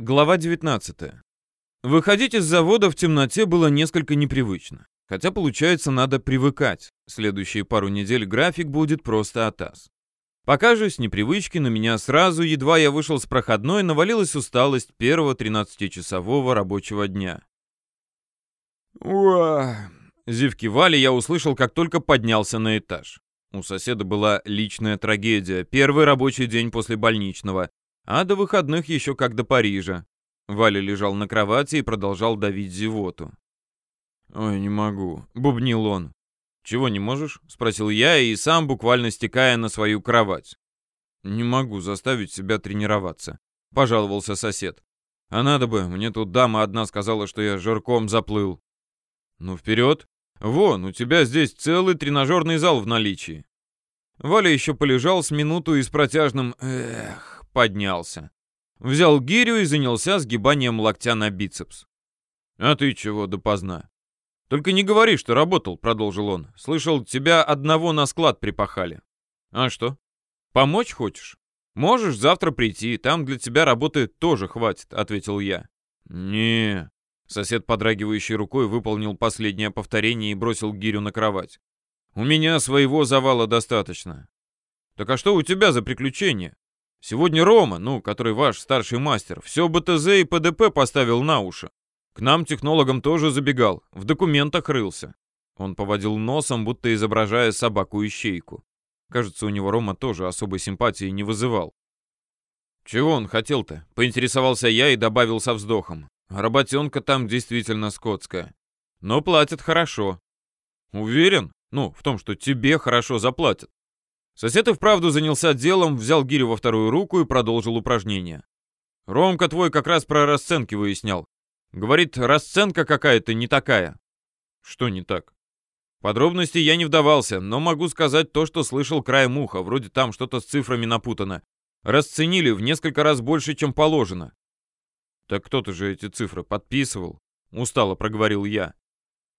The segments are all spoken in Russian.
Глава 19. Выходить из завода в темноте было несколько непривычно. Хотя, получается, надо привыкать. Следующие пару недель график будет просто атас. Пока же с непривычки на меня сразу, едва я вышел с проходной, навалилась усталость первого 13-часового рабочего дня. Уа! Зевки Вали я услышал, как только поднялся на этаж. У соседа была личная трагедия. Первый рабочий день после больничного а до выходных еще как до Парижа. Валя лежал на кровати и продолжал давить зевоту. «Ой, не могу», — бубнил он. «Чего не можешь?» — спросил я и сам буквально стекая на свою кровать. «Не могу заставить себя тренироваться», — пожаловался сосед. «А надо бы, мне тут дама одна сказала, что я жирком заплыл». «Ну, вперед! Вон, у тебя здесь целый тренажерный зал в наличии». Валя еще полежал с минуту и с протяжным «эх» поднялся. Взял гирю и занялся сгибанием локтя на бицепс. «А ты чего допоздна?» «Только не говори, что работал», — продолжил он. «Слышал, тебя одного на склад припахали». «А что? Помочь хочешь? Можешь завтра прийти, там для тебя работы тоже хватит», — ответил я. не Сосед, подрагивающей рукой, выполнил последнее повторение и бросил гирю на кровать. «У меня своего завала достаточно». «Так а что у тебя за приключения? Сегодня Рома, ну, который ваш старший мастер, все БТЗ и ПДП поставил на уши. К нам, технологам, тоже забегал, в документах рылся. Он поводил носом, будто изображая собаку-ищейку. Кажется, у него Рома тоже особой симпатии не вызывал. «Чего он хотел-то?» — поинтересовался я и добавил со вздохом. «Работенка там действительно скотская. Но платят хорошо». «Уверен? Ну, в том, что тебе хорошо заплатят». Сосед и вправду занялся делом, взял гирю во вторую руку и продолжил упражнение. «Ромка твой как раз про расценки выяснял. Говорит, расценка какая-то не такая». «Что не так?» Подробностей я не вдавался, но могу сказать то, что слышал краем уха, вроде там что-то с цифрами напутано. Расценили в несколько раз больше, чем положено. «Так кто-то же эти цифры подписывал», — устало проговорил я.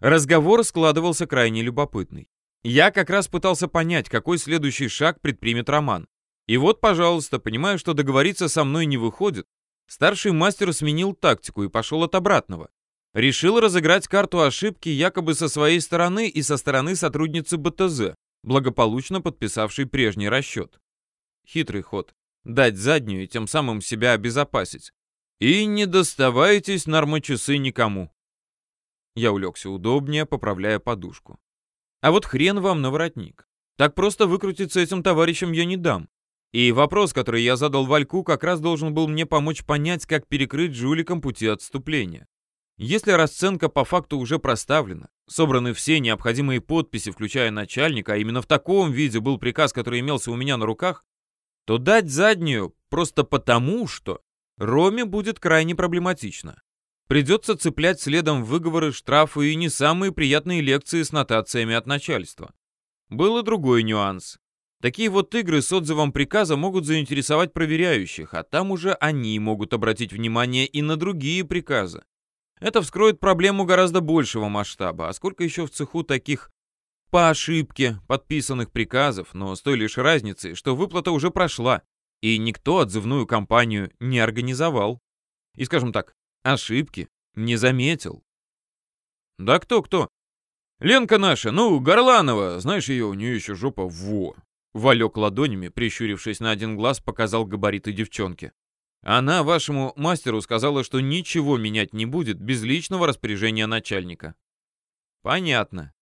Разговор складывался крайне любопытный. Я как раз пытался понять, какой следующий шаг предпримет Роман. И вот, пожалуйста, понимая, что договориться со мной не выходит, старший мастер сменил тактику и пошел от обратного. Решил разыграть карту ошибки якобы со своей стороны и со стороны сотрудницы БТЗ, благополучно подписавшей прежний расчет. Хитрый ход. Дать заднюю и тем самым себя обезопасить. И не доставайтесь нормочасы никому. Я улегся удобнее, поправляя подушку. А вот хрен вам на воротник. Так просто выкрутиться этим товарищам я не дам. И вопрос, который я задал Вальку, как раз должен был мне помочь понять, как перекрыть жуликам пути отступления. Если расценка по факту уже проставлена, собраны все необходимые подписи, включая начальника, а именно в таком виде был приказ, который имелся у меня на руках, то дать заднюю просто потому, что Роме будет крайне проблематично. Придется цеплять следом выговоры, штрафы и не самые приятные лекции с нотациями от начальства. Был и другой нюанс. Такие вот игры с отзывом приказа могут заинтересовать проверяющих, а там уже они могут обратить внимание и на другие приказы. Это вскроет проблему гораздо большего масштаба, а сколько еще в цеху таких по ошибке подписанных приказов, но с той лишь разницей, что выплата уже прошла, и никто отзывную кампанию не организовал. И, скажем так, Ошибки не заметил. Да кто-кто? Ленка наша, ну, Горланова, знаешь ее, у нее еще жопа во. Валек ладонями, прищурившись на один глаз, показал габариты девчонки. Она вашему мастеру сказала, что ничего менять не будет без личного распоряжения начальника. Понятно.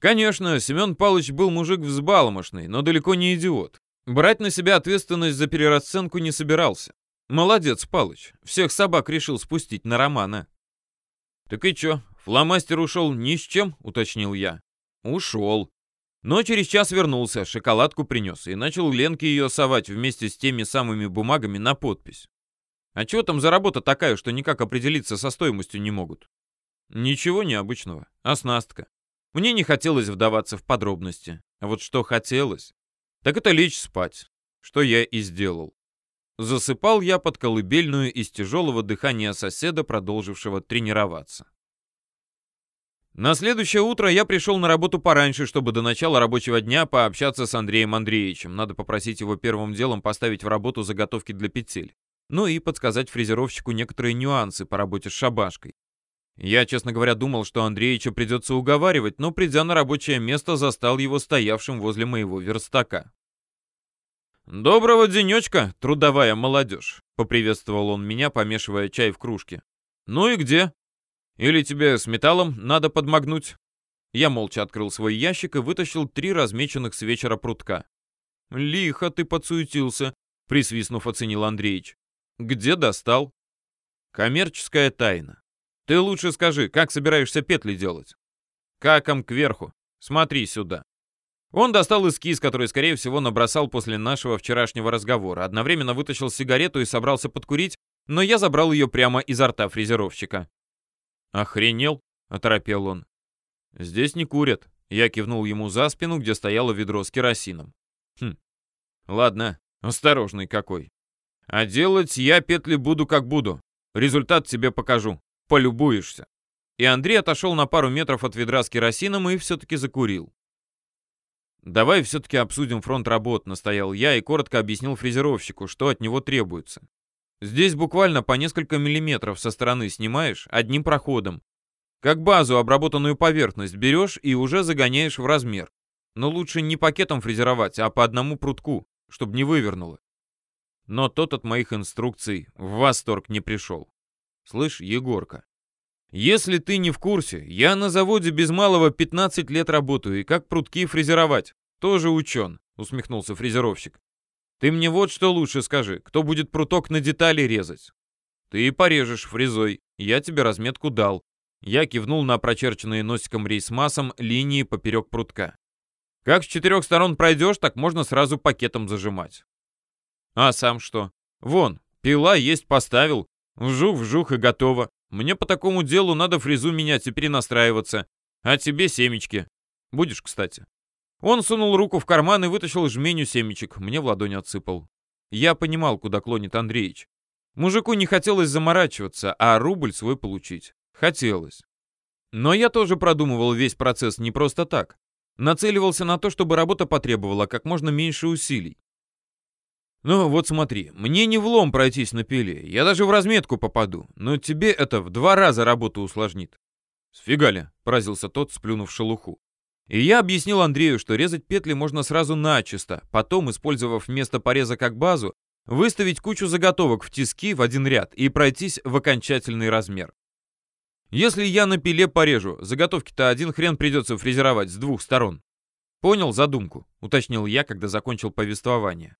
Конечно, Семен Павлович был мужик взбаломошный, но далеко не идиот. Брать на себя ответственность за перерасценку не собирался. Молодец, Палыч. Всех собак решил спустить на Романа. Так и чё, фломастер ушел ни с чем, уточнил я. Ушел. Но через час вернулся, шоколадку принес и начал Ленке ее совать вместе с теми самыми бумагами на подпись. А чего там за работа такая, что никак определиться со стоимостью не могут? Ничего необычного. Оснастка. Мне не хотелось вдаваться в подробности. А вот что хотелось, так это лечь спать. Что я и сделал. Засыпал я под колыбельную из тяжелого дыхания соседа, продолжившего тренироваться. На следующее утро я пришел на работу пораньше, чтобы до начала рабочего дня пообщаться с Андреем Андреевичем. Надо попросить его первым делом поставить в работу заготовки для петель. ну и подсказать фрезеровщику некоторые нюансы по работе с шабашкой. Я, честно говоря, думал, что Андреевича придется уговаривать, но, придя на рабочее место, застал его стоявшим возле моего верстака. «Доброго денечка, трудовая молодежь!» — поприветствовал он меня, помешивая чай в кружке. «Ну и где? Или тебе с металлом надо подмогнуть?» Я молча открыл свой ящик и вытащил три размеченных с вечера прутка. «Лихо ты подсуетился», — присвистнув, оценил Андреич. «Где достал?» «Коммерческая тайна. Ты лучше скажи, как собираешься петли делать?» «Каком кверху. Смотри сюда». Он достал эскиз, который, скорее всего, набросал после нашего вчерашнего разговора. Одновременно вытащил сигарету и собрался подкурить, но я забрал ее прямо изо рта фрезеровщика. «Охренел?» — оторопел он. «Здесь не курят». Я кивнул ему за спину, где стояло ведро с керосином. «Хм. Ладно, осторожный какой. А делать я петли буду как буду. Результат тебе покажу. Полюбуешься». И Андрей отошел на пару метров от ведра с керосином и все-таки закурил. «Давай все-таки обсудим фронт работ», — настоял я и коротко объяснил фрезеровщику, что от него требуется. «Здесь буквально по несколько миллиметров со стороны снимаешь, одним проходом. Как базу обработанную поверхность берешь и уже загоняешь в размер. Но лучше не пакетом фрезеровать, а по одному прутку, чтобы не вывернуло. Но тот от моих инструкций в восторг не пришел. Слышь, Егорка, если ты не в курсе, я на заводе без малого 15 лет работаю, и как прутки фрезеровать, тоже учен, усмехнулся фрезеровщик. Ты мне вот что лучше скажи, кто будет пруток на детали резать? Ты порежешь фрезой, я тебе разметку дал. Я кивнул на прочерченные носиком рейсмасом линии поперек прутка. Как с четырех сторон пройдешь, так можно сразу пакетом зажимать. А сам что? Вон, пила есть поставил, вжух-вжух и готово. Мне по такому делу надо фрезу менять и перенастраиваться. А тебе семечки. Будешь, кстати. Он сунул руку в карман и вытащил жменю семечек. Мне в ладонь отсыпал. Я понимал, куда клонит Андреич. Мужику не хотелось заморачиваться, а рубль свой получить. Хотелось. Но я тоже продумывал весь процесс не просто так. Нацеливался на то, чтобы работа потребовала как можно меньше усилий. Ну вот смотри, мне не влом пройтись на пиле, я даже в разметку попаду, но тебе это в два раза работу усложнит. Сфига поразился тот, сплюнув шелуху. И я объяснил Андрею, что резать петли можно сразу начисто, потом, использовав вместо пореза как базу, выставить кучу заготовок в тиски в один ряд и пройтись в окончательный размер. Если я на пиле порежу, заготовки-то один хрен придется фрезеровать с двух сторон. Понял задумку, уточнил я, когда закончил повествование.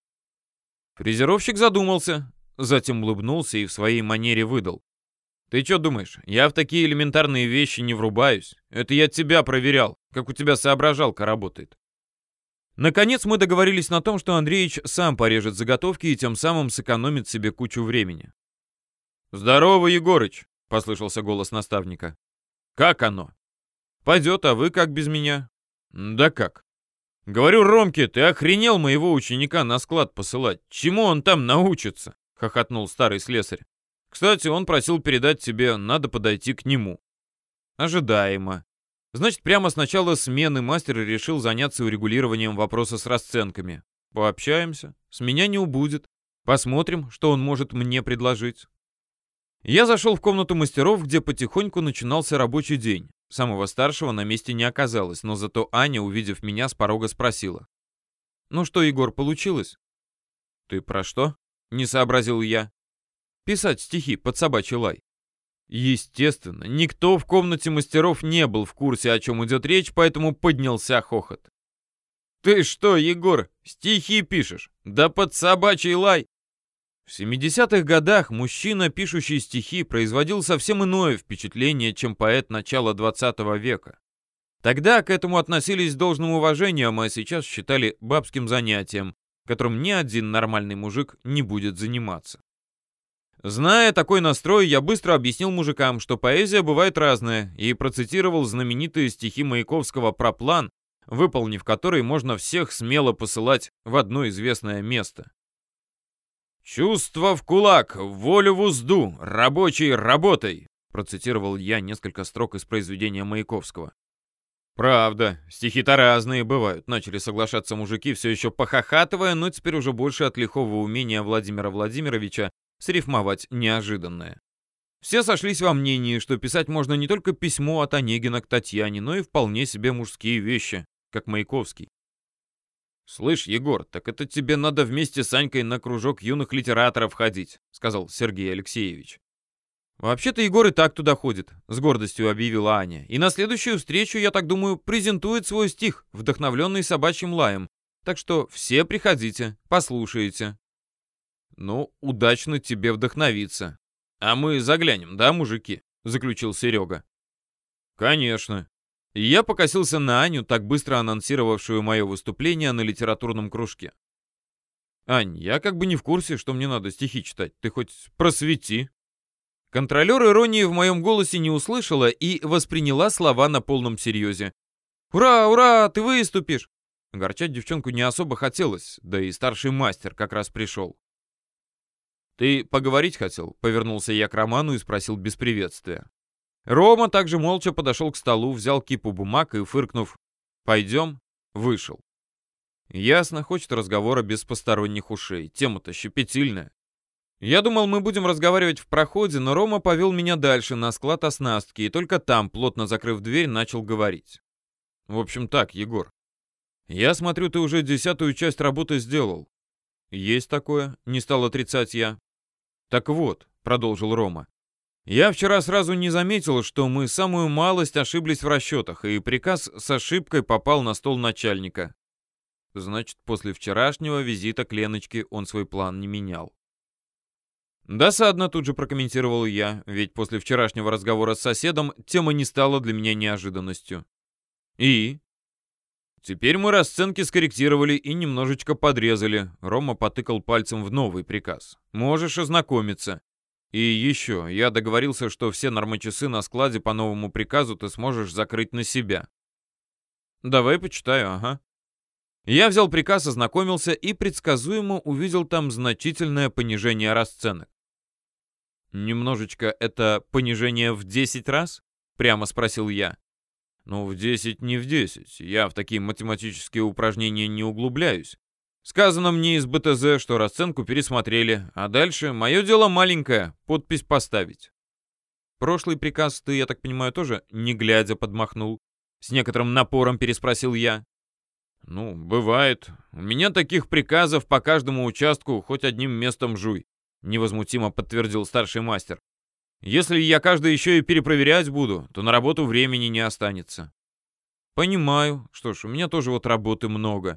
Фрезеровщик задумался, затем улыбнулся и в своей манере выдал. «Ты что думаешь, я в такие элементарные вещи не врубаюсь? Это я тебя проверял, как у тебя соображалка работает». Наконец мы договорились на том, что Андреич сам порежет заготовки и тем самым сэкономит себе кучу времени. «Здорово, Егорыч!» — послышался голос наставника. «Как оно?» «Пойдет, а вы как без меня?» «Да как?» «Говорю, Ромке, ты охренел моего ученика на склад посылать? Чему он там научится?» — хохотнул старый слесарь. «Кстати, он просил передать тебе, надо подойти к нему». «Ожидаемо. Значит, прямо с начала смены мастер решил заняться урегулированием вопроса с расценками. Пообщаемся. С меня не убудет. Посмотрим, что он может мне предложить». Я зашел в комнату мастеров, где потихоньку начинался рабочий день. Самого старшего на месте не оказалось, но зато Аня, увидев меня, с порога спросила. «Ну что, Егор, получилось?» «Ты про что?» — не сообразил я. «Писать стихи под собачий лай». Естественно, никто в комнате мастеров не был в курсе, о чем идет речь, поэтому поднялся хохот. «Ты что, Егор, стихи пишешь? Да под собачий лай!» В 70-х годах мужчина, пишущий стихи, производил совсем иное впечатление, чем поэт начала 20 века. Тогда к этому относились с должным уважением, а сейчас считали бабским занятием, которым ни один нормальный мужик не будет заниматься. Зная такой настрой, я быстро объяснил мужикам, что поэзия бывает разная, и процитировал знаменитые стихи Маяковского про план, выполнив который можно всех смело посылать в одно известное место. «Чувство в кулак, волю в узду, рабочий работой», процитировал я несколько строк из произведения Маяковского. «Правда, стихи-то разные бывают», — начали соглашаться мужики, все еще похохатывая, но теперь уже больше от лихого умения Владимира Владимировича срифмовать неожиданное. Все сошлись во мнении, что писать можно не только письмо от Онегина к Татьяне, но и вполне себе мужские вещи, как Маяковский. «Слышь, Егор, так это тебе надо вместе с Анькой на кружок юных литераторов ходить», — сказал Сергей Алексеевич. «Вообще-то Егор и так туда ходит», — с гордостью объявила Аня. «И на следующую встречу, я так думаю, презентует свой стих, вдохновленный собачьим лаем. Так что все приходите, послушайте». «Ну, удачно тебе вдохновиться. А мы заглянем, да, мужики?» — заключил Серега. «Конечно. Я покосился на Аню, так быстро анонсировавшую мое выступление на литературном кружке. «Ань, я как бы не в курсе, что мне надо стихи читать. Ты хоть просвети». Контролер иронии в моем голосе не услышала и восприняла слова на полном серьезе. «Ура, ура, ты выступишь!» Горчать девчонку не особо хотелось, да и старший мастер как раз пришел. «Ты поговорить хотел?» — повернулся я к Роману и спросил без приветствия. Рома также молча подошел к столу, взял кипу бумаг и, фыркнув «Пойдем», вышел. Ясно, хочет разговора без посторонних ушей. Тема-то щепетильная. Я думал, мы будем разговаривать в проходе, но Рома повел меня дальше, на склад оснастки, и только там, плотно закрыв дверь, начал говорить. В общем так, Егор. Я смотрю, ты уже десятую часть работы сделал. Есть такое, не стал отрицать я. Так вот, продолжил Рома, я вчера сразу не заметил, что мы самую малость ошиблись в расчетах, и приказ с ошибкой попал на стол начальника. Значит, после вчерашнего визита к Леночке он свой план не менял. Досадно тут же прокомментировал я, ведь после вчерашнего разговора с соседом тема не стала для меня неожиданностью. И? Теперь мы расценки скорректировали и немножечко подрезали. Рома потыкал пальцем в новый приказ. Можешь ознакомиться. И еще, я договорился, что все нормочасы на складе по новому приказу ты сможешь закрыть на себя. Давай почитаю, ага. Я взял приказ, ознакомился и предсказуемо увидел там значительное понижение расценок. «Немножечко это понижение в 10 раз?» — прямо спросил я. «Ну, в 10 не в 10. Я в такие математические упражнения не углубляюсь. Сказано мне из БТЗ, что расценку пересмотрели, а дальше мое дело маленькое — подпись поставить. Прошлый приказ ты, я так понимаю, тоже не глядя подмахнул. С некоторым напором переспросил я. Ну, бывает. У меня таких приказов по каждому участку хоть одним местом жуй, невозмутимо подтвердил старший мастер. Если я каждый еще и перепроверять буду, то на работу времени не останется. Понимаю. Что ж, у меня тоже вот работы много.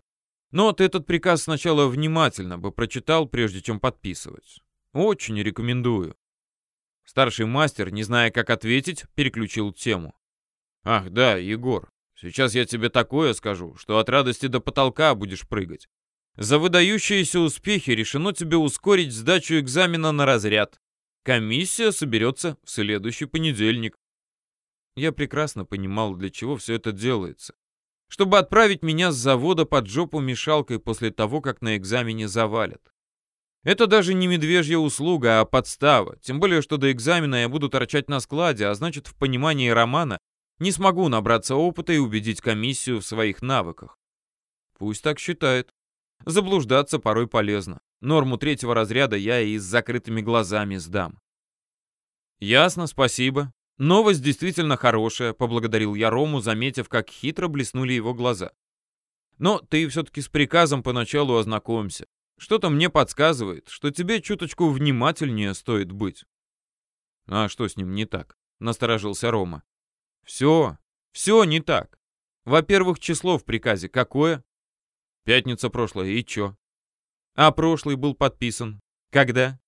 Но ты этот приказ сначала внимательно бы прочитал, прежде чем подписывать. Очень рекомендую. Старший мастер, не зная, как ответить, переключил тему. Ах, да, Егор, сейчас я тебе такое скажу, что от радости до потолка будешь прыгать. За выдающиеся успехи решено тебе ускорить сдачу экзамена на разряд. Комиссия соберется в следующий понедельник. Я прекрасно понимал, для чего все это делается чтобы отправить меня с завода под жопу мешалкой после того, как на экзамене завалят. Это даже не медвежья услуга, а подстава, тем более, что до экзамена я буду торчать на складе, а значит, в понимании романа не смогу набраться опыта и убедить комиссию в своих навыках. Пусть так считает. Заблуждаться порой полезно. Норму третьего разряда я и с закрытыми глазами сдам. Ясно, спасибо. «Новость действительно хорошая», — поблагодарил я Рому, заметив, как хитро блеснули его глаза. «Но ты все-таки с приказом поначалу ознакомься. Что-то мне подсказывает, что тебе чуточку внимательнее стоит быть». «А что с ним не так?» — насторожился Рома. «Все, все не так. Во-первых, число в приказе какое?» «Пятница прошлая, и чё?» «А прошлый был подписан. Когда?»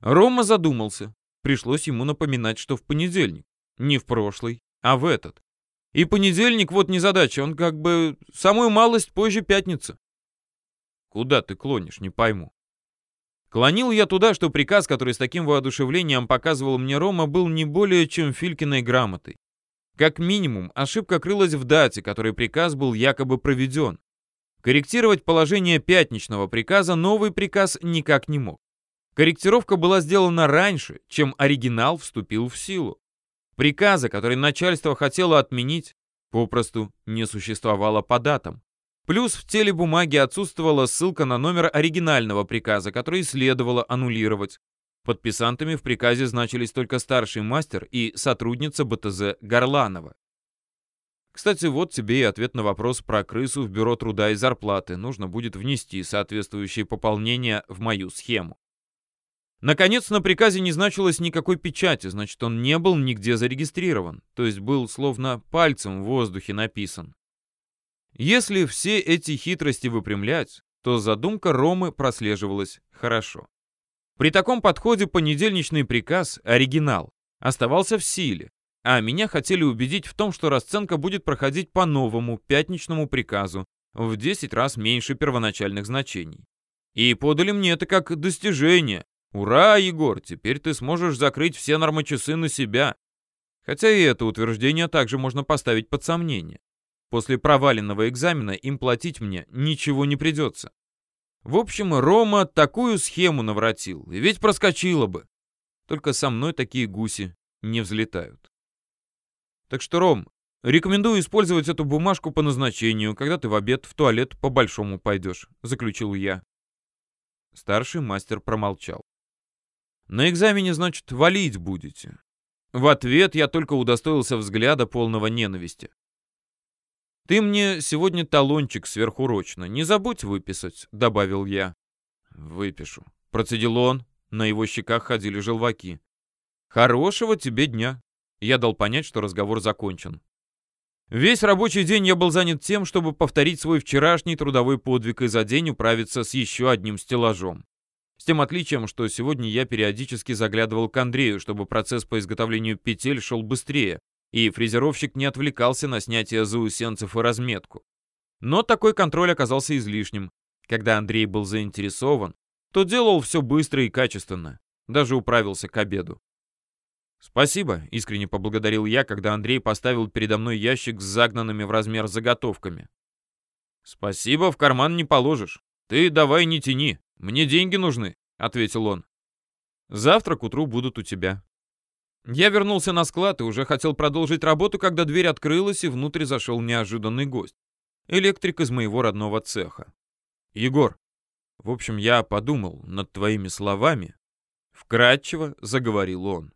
Рома задумался. Пришлось ему напоминать, что в понедельник. Не в прошлый, а в этот. И понедельник вот не задача, он как бы самую малость позже пятницы. Куда ты клонишь, не пойму. Клонил я туда, что приказ, который с таким воодушевлением показывал мне Рома, был не более чем Филькиной грамотой. Как минимум, ошибка крылась в дате, которой приказ был якобы проведен. Корректировать положение пятничного приказа новый приказ никак не мог. Корректировка была сделана раньше, чем оригинал вступил в силу. Приказа, который начальство хотело отменить, попросту не существовало по датам. Плюс в теле бумаги отсутствовала ссылка на номер оригинального приказа, который следовало аннулировать. Подписантами в приказе значились только старший мастер и сотрудница БТЗ Горланова. Кстати, вот тебе и ответ на вопрос про крысу в бюро труда и зарплаты. Нужно будет внести соответствующие пополнения в мою схему. Наконец, на приказе не значилось никакой печати, значит, он не был нигде зарегистрирован, то есть был словно пальцем в воздухе написан. Если все эти хитрости выпрямлять, то задумка Ромы прослеживалась хорошо. При таком подходе понедельничный приказ, оригинал, оставался в силе, а меня хотели убедить в том, что расценка будет проходить по новому пятничному приказу в 10 раз меньше первоначальных значений. И подали мне это как достижение. Ура, Егор, теперь ты сможешь закрыть все нормочасы на себя. Хотя и это утверждение также можно поставить под сомнение. После проваленного экзамена им платить мне ничего не придется. В общем, Рома такую схему навратил, и ведь проскочила бы. Только со мной такие гуси не взлетают. Так что, Ром, рекомендую использовать эту бумажку по назначению, когда ты в обед в туалет по-большому пойдешь», — заключил я. Старший мастер промолчал. «На экзамене, значит, валить будете». В ответ я только удостоился взгляда полного ненависти. «Ты мне сегодня талончик сверхурочно не забудь выписать», — добавил я. «Выпишу», — процедил он. На его щеках ходили желваки. «Хорошего тебе дня», я дал понять, что разговор закончен. Весь рабочий день я был занят тем, чтобы повторить свой вчерашний трудовой подвиг и за день управиться с еще одним стеллажом. С тем отличием, что сегодня я периодически заглядывал к Андрею, чтобы процесс по изготовлению петель шел быстрее, и фрезеровщик не отвлекался на снятие заусенцев и разметку. Но такой контроль оказался излишним. Когда Андрей был заинтересован, то делал все быстро и качественно. Даже управился к обеду. «Спасибо», — искренне поблагодарил я, когда Андрей поставил передо мной ящик с загнанными в размер заготовками. «Спасибо, в карман не положишь. Ты давай не тяни, мне деньги нужны», — ответил он. «Завтра к утру будут у тебя». Я вернулся на склад и уже хотел продолжить работу, когда дверь открылась, и внутрь зашел неожиданный гость. Электрик из моего родного цеха. «Егор, в общем, я подумал над твоими словами», — вкратчиво заговорил он.